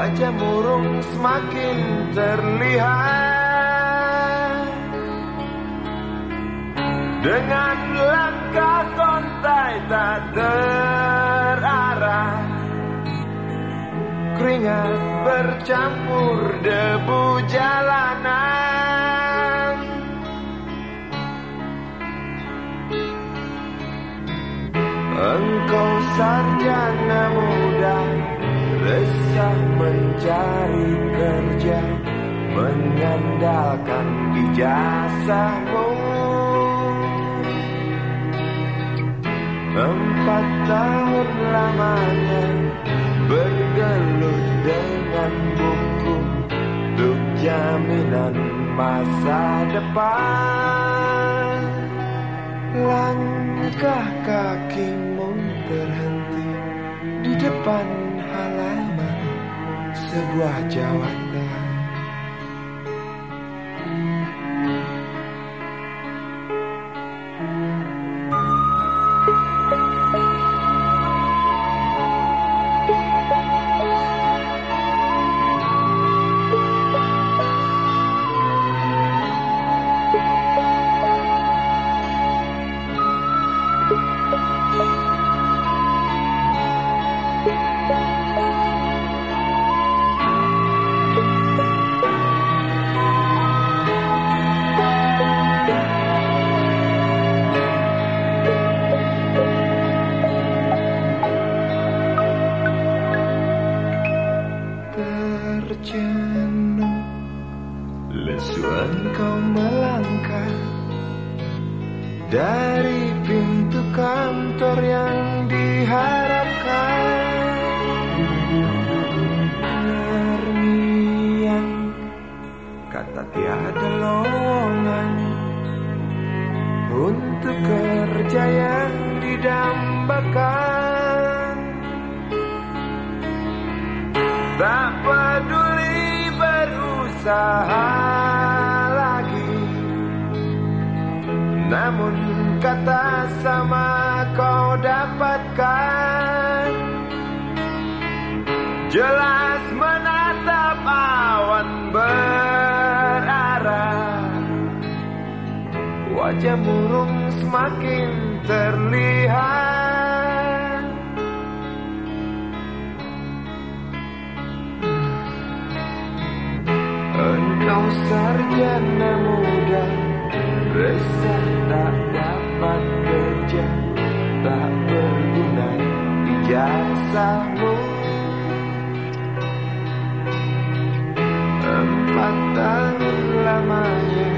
Wajah murung semakin terlihat. Dengan langkah kontai tak terarah. Keringat bercampur debu jalanan. Engkau sarjana mencari kerja Mengandalkan ijazahmu. Empat tahun lamanya Bergelut dengan buku Untuk jaminan masa depan. Langkah kakimu terhenti Di depan Sebuah jawatan terjenuh Lesu engkau melangkah Dari pintu kantor yang diharapkan. Terniang Kata tiada lowongan. Untuk kerja yang didambakan. Tak berusaha lagi. Namun kata sama kau dapatkan. Jelas menatap awan berarah. Wajah murung semakin terlihat Engkau sarjana muda Resah tak dapat kerja. Tak berguna ijazahmu Empat tahun lamanya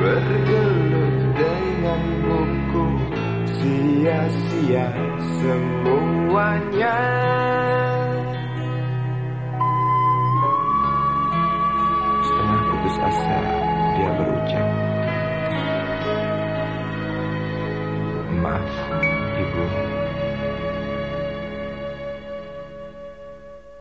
Bergelut dengan buku. Sia-sia semuanya i said